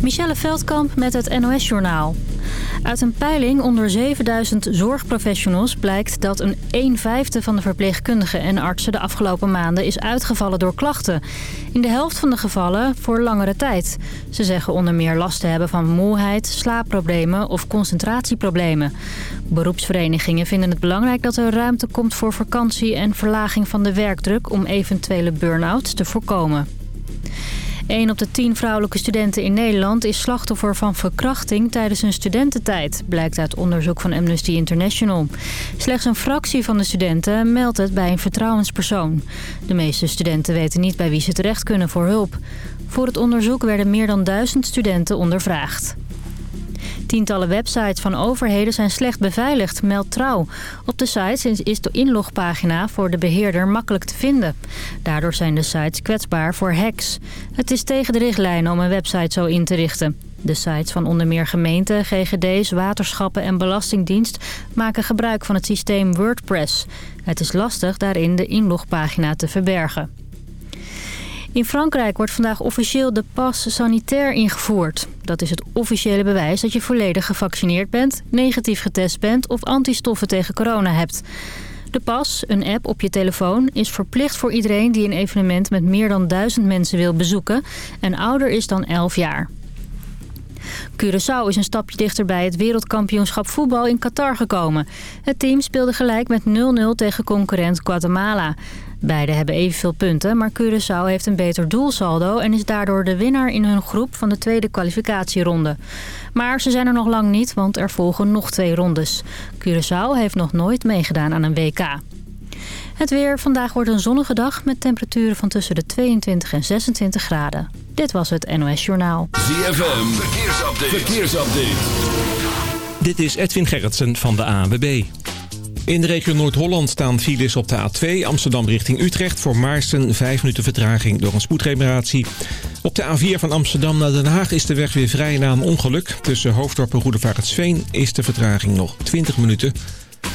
Michelle Veldkamp met het NOS-journaal. Uit een peiling onder 7000 zorgprofessionals blijkt dat een 1 vijfde van de verpleegkundigen en artsen de afgelopen maanden is uitgevallen door klachten. In de helft van de gevallen voor langere tijd. Ze zeggen onder meer last te hebben van moeheid, slaapproblemen of concentratieproblemen. Beroepsverenigingen vinden het belangrijk dat er ruimte komt voor vakantie en verlaging van de werkdruk om eventuele burn-outs te voorkomen. 1 op de 10 vrouwelijke studenten in Nederland is slachtoffer van verkrachting tijdens hun studententijd, blijkt uit onderzoek van Amnesty International. Slechts een fractie van de studenten meldt het bij een vertrouwenspersoon. De meeste studenten weten niet bij wie ze terecht kunnen voor hulp. Voor het onderzoek werden meer dan duizend studenten ondervraagd. Tientallen websites van overheden zijn slecht beveiligd, meldt Trouw. Op de sites is de inlogpagina voor de beheerder makkelijk te vinden. Daardoor zijn de sites kwetsbaar voor hacks. Het is tegen de richtlijnen om een website zo in te richten. De sites van onder meer gemeenten, GGD's, waterschappen en belastingdienst maken gebruik van het systeem WordPress. Het is lastig daarin de inlogpagina te verbergen. In Frankrijk wordt vandaag officieel de pas sanitair ingevoerd. Dat is het officiële bewijs dat je volledig gevaccineerd bent, negatief getest bent of antistoffen tegen corona hebt. De pas, een app op je telefoon, is verplicht voor iedereen die een evenement met meer dan duizend mensen wil bezoeken en ouder is dan 11 jaar. Curaçao is een stapje dichter bij het wereldkampioenschap voetbal in Qatar gekomen. Het team speelde gelijk met 0-0 tegen concurrent Guatemala. Beiden hebben evenveel punten, maar Curaçao heeft een beter doelsaldo... en is daardoor de winnaar in hun groep van de tweede kwalificatieronde. Maar ze zijn er nog lang niet, want er volgen nog twee rondes. Curaçao heeft nog nooit meegedaan aan een WK. Het weer. Vandaag wordt een zonnige dag met temperaturen van tussen de 22 en 26 graden. Dit was het NOS Journaal. ZFM. Verkeersupdate. Verkeersupdate. Dit is Edwin Gerritsen van de ANWB. In de regio Noord-Holland staan files op de A2 Amsterdam richting Utrecht... voor Maarsen 5 minuten vertraging door een spoedreparatie. Op de A4 van Amsterdam naar Den Haag is de weg weer vrij na een ongeluk. Tussen Hoofddorp en Roedevaartsveen is de vertraging nog 20 minuten.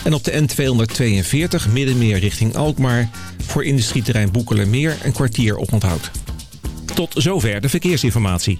En op de N242 Middenmeer richting Alkmaar... voor industrieterrein Boekelermeer een kwartier op onthoud. Tot zover de verkeersinformatie.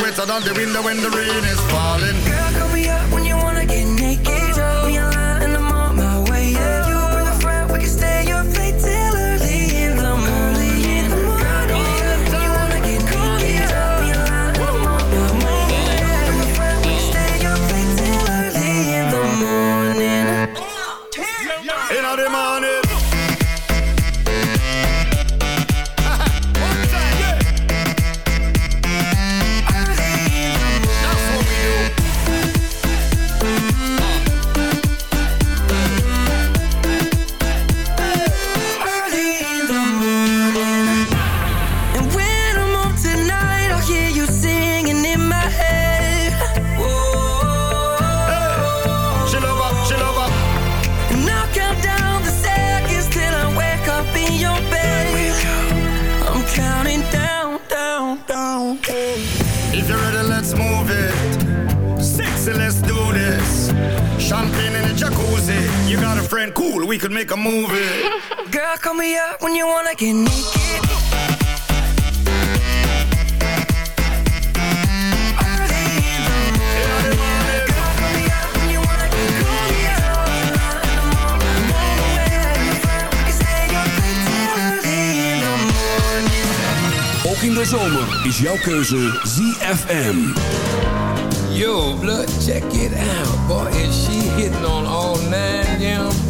wetter than the window when the rain is falling. Girl, call me up when you wanna get naked. we could make a movie. Girl, call me up when you wanna get naked. Ook in de zomer is jouw keuze ZFM. Yo, blood, check it out. Boy, is she hitting on all nine, yeah.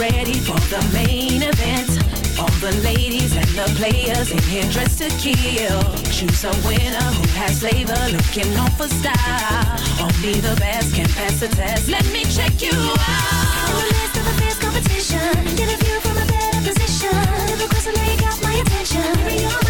ready for the main event. All the ladies and the players in here dressed to kill. Choose a winner who has flavor, looking on for style. Only the best can pass the test. Let me check you out. In the midst of a fierce competition, get a view from a better position. Never question got my attention. Hurry on.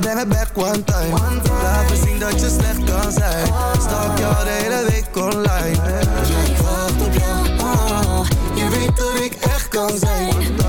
dan ben ik back one time. one time. Laat me zien dat je slecht kan zijn. Oh. Stalk jou de hele week online. Jij ja, wacht op jou, oh. je weet dat ik echt kan zijn.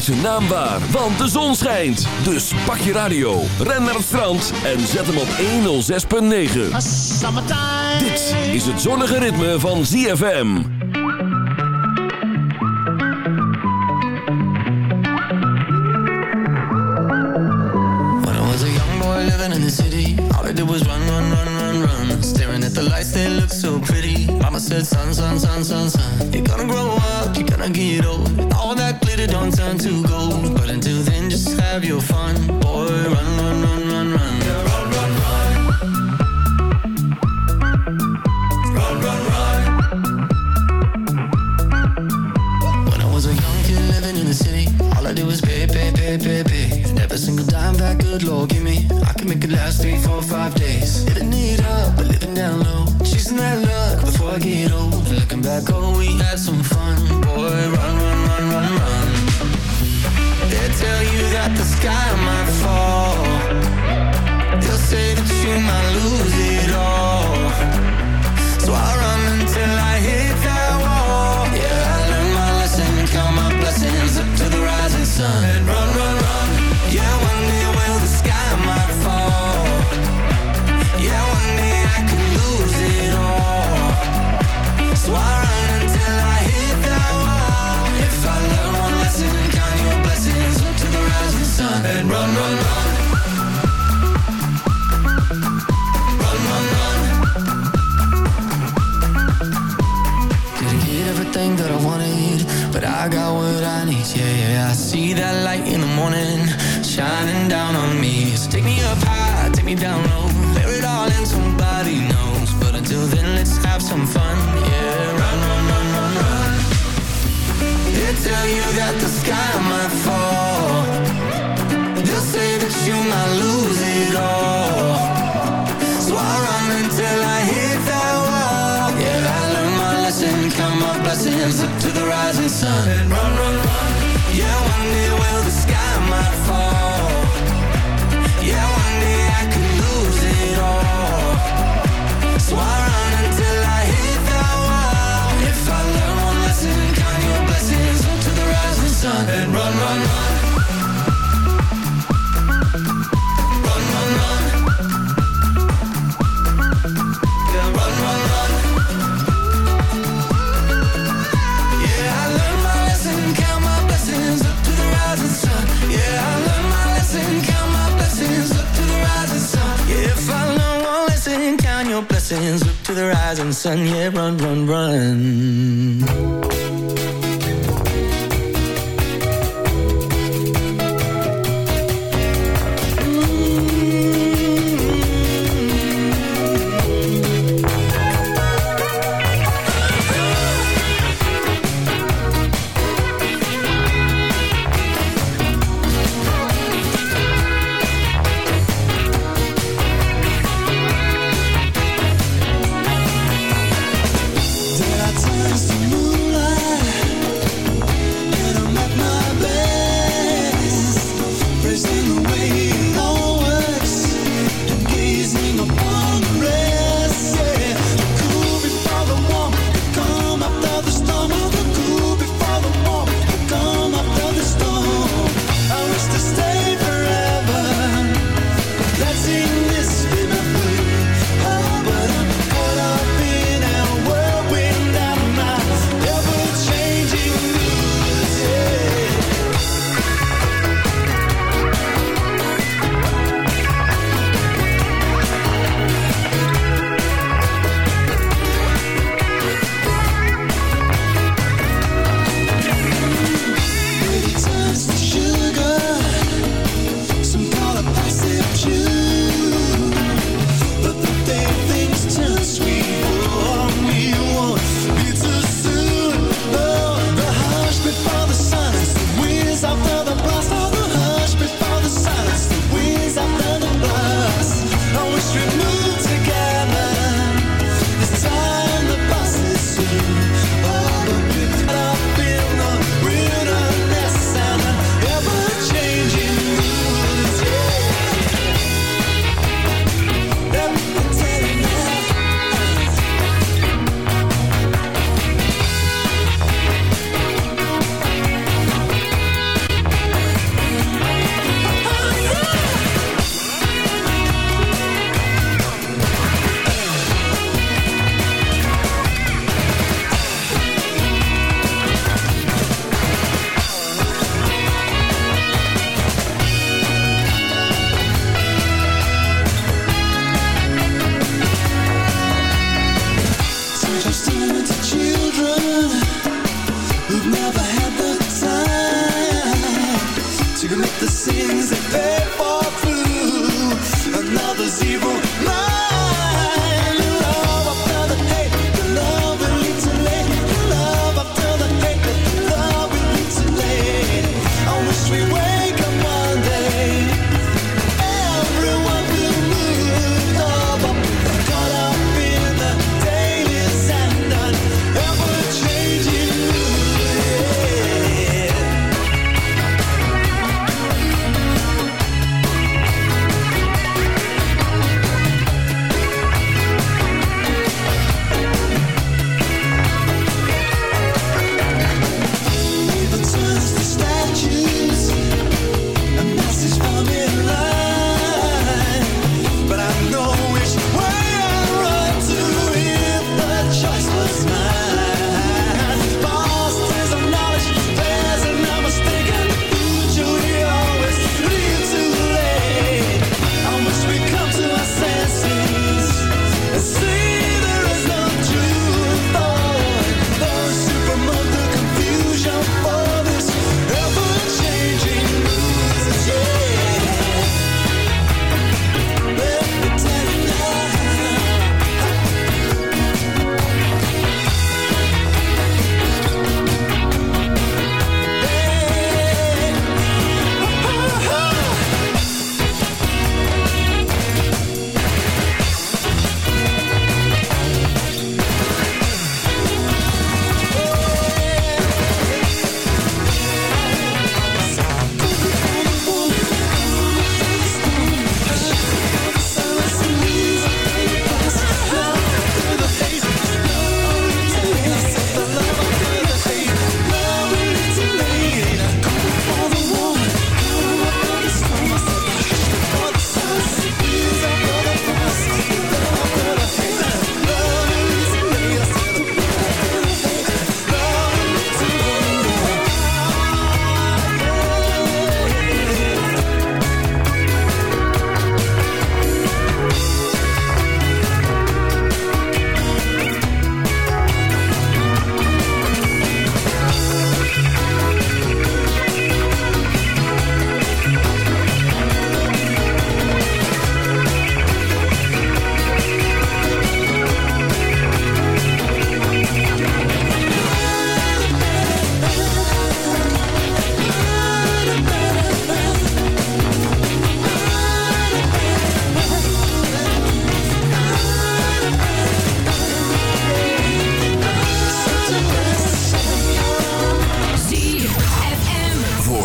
Maak zijn naam waar, want de zon schijnt. Dus pak je radio, ren naar het strand en zet hem op 106.9. Dit is het zonnige ritme van ZFM. When I was a young boy living in the city, all I did was run, run, run, run, run. Staring at the lights, they look so pretty. Mama said, son, son, son, son, son. You're gonna grow up, you're gonna get old. We had some fun. Boy, run, run, run, run, run. They tell you that the sky might fall. They'll say that you might lose it all. So I run until I hit that wall. Yeah, I learned my count my blessings up to the rising sun. I got what I need. Yeah, yeah. I see that light in the morning, shining down on me. So take me up high, take me down low, bear it all in somebody knows. But until then, let's have some fun. Yeah, run, run, run, run, run. They tell you that the sky might fall. They'll say that you might lose my up to the rising sun. And run, run, run. Yeah, one day will the rising sun. Yeah, run, run, run.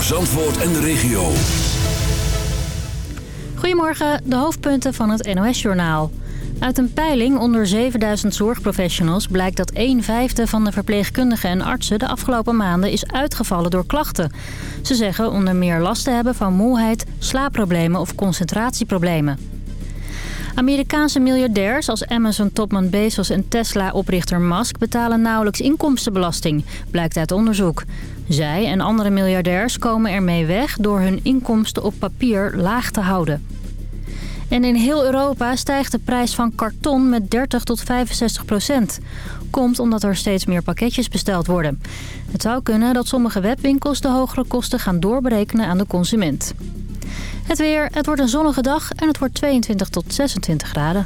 Zandvoort en de regio. Goedemorgen, de hoofdpunten van het NOS-journaal. Uit een peiling onder 7000 zorgprofessionals blijkt dat 1 vijfde van de verpleegkundigen en artsen de afgelopen maanden is uitgevallen door klachten. Ze zeggen onder meer last te hebben van moeheid, slaapproblemen of concentratieproblemen. Amerikaanse miljardairs als Amazon-topman Bezos en Tesla-oprichter Musk betalen nauwelijks inkomstenbelasting, blijkt uit onderzoek. Zij en andere miljardairs komen ermee weg door hun inkomsten op papier laag te houden. En in heel Europa stijgt de prijs van karton met 30 tot 65 procent. Komt omdat er steeds meer pakketjes besteld worden. Het zou kunnen dat sommige webwinkels de hogere kosten gaan doorberekenen aan de consument. Het weer, het wordt een zonnige dag en het wordt 22 tot 26 graden.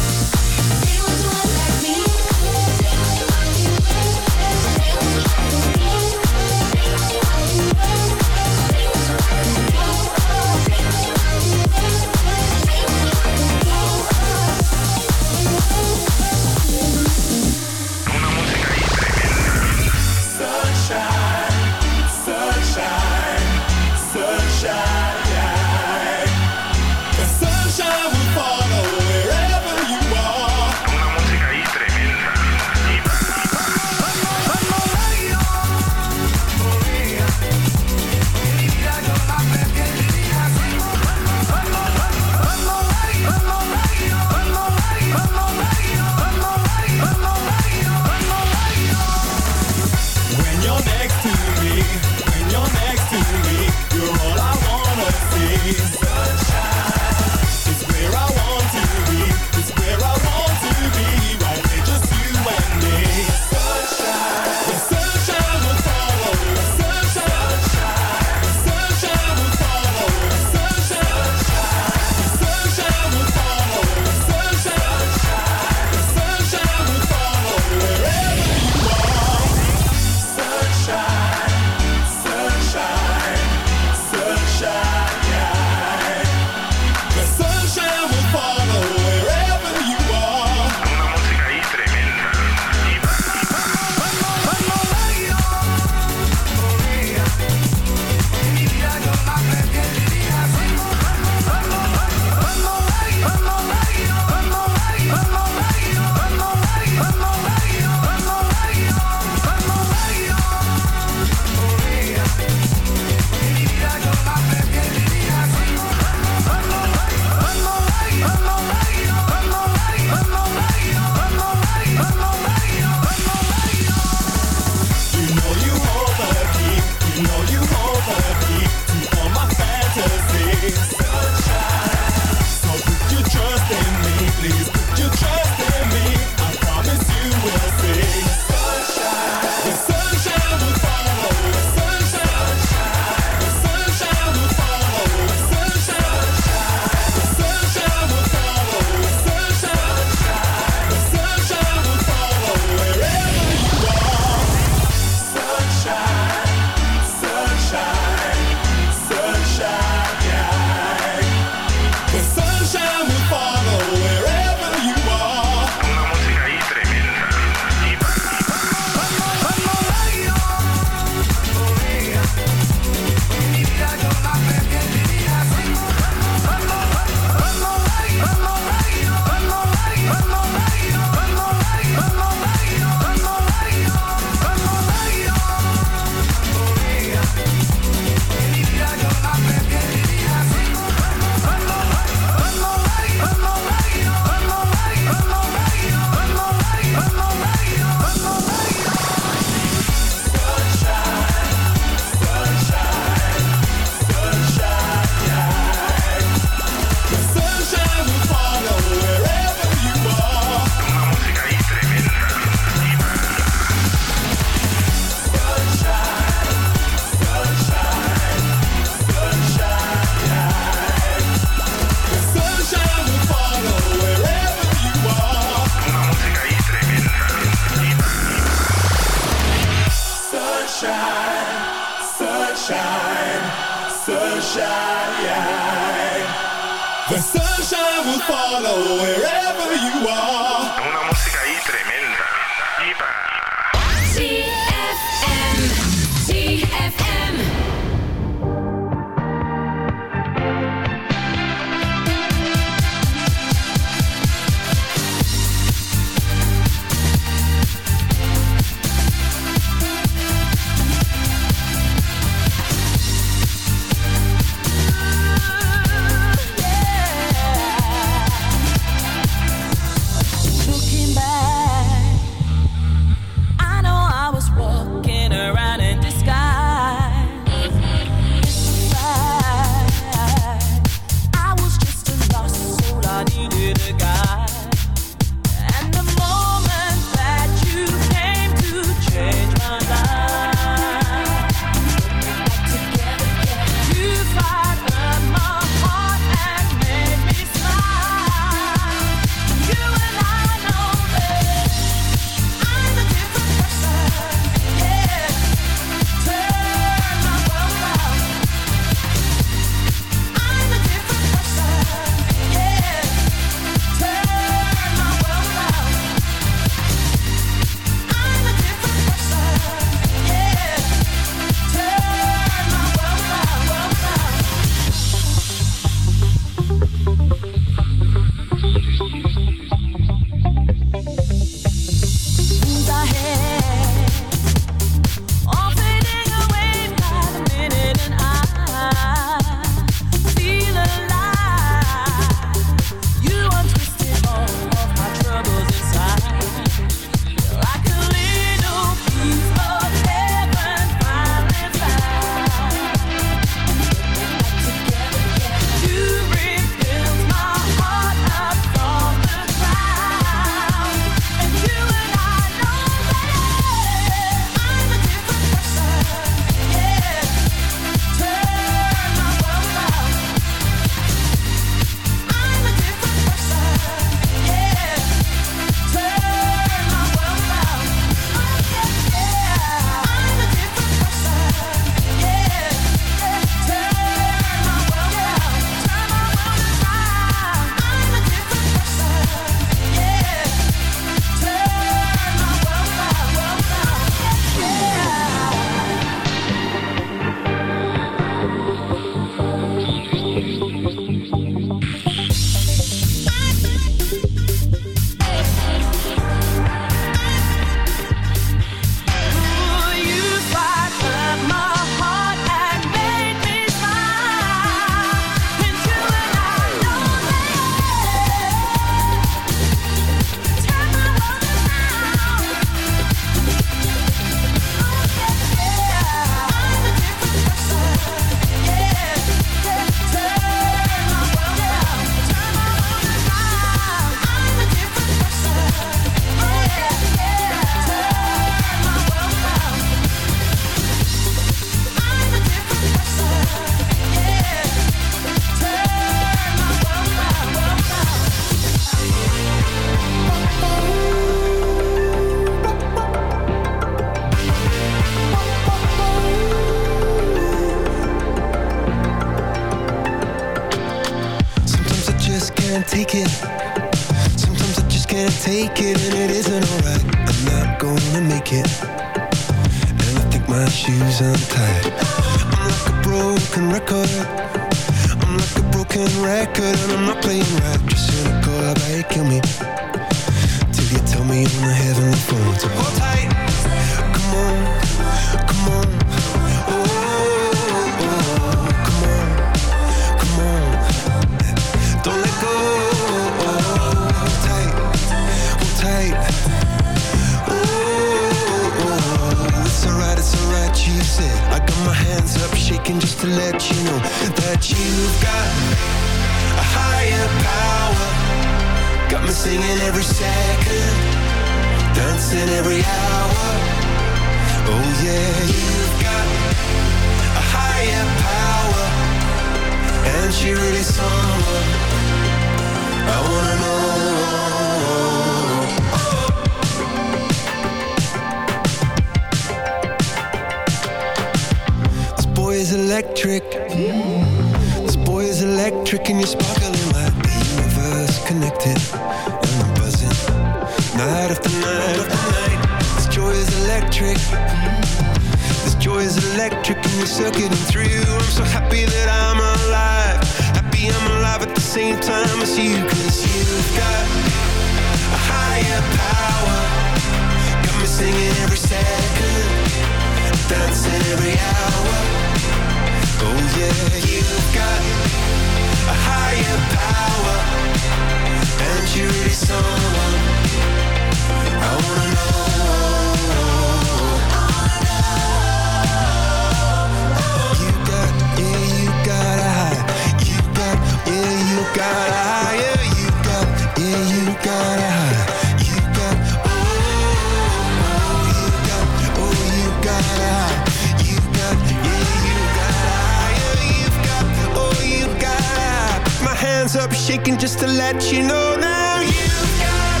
Let you know now You've got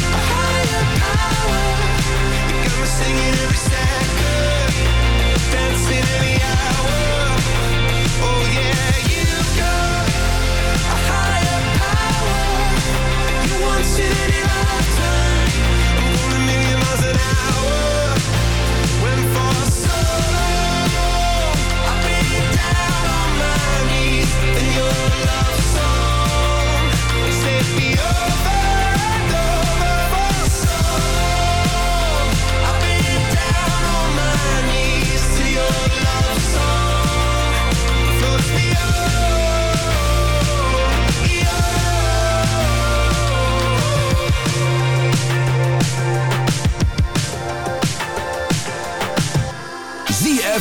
a higher power. You got me singing every second Dancing every hour. Oh yeah, you've got a higher power. You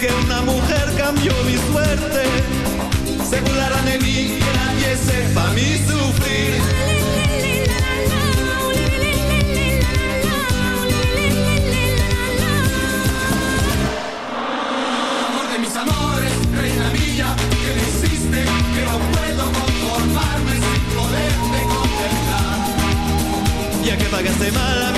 Que Una mujer cambió mi suerte, se burlara de mí que la diese para mí sufrir. Amor de mis amores, reina mía, que me hiciste que no puedo conformarme sin poderme contemplar. Ya que pagaste mal.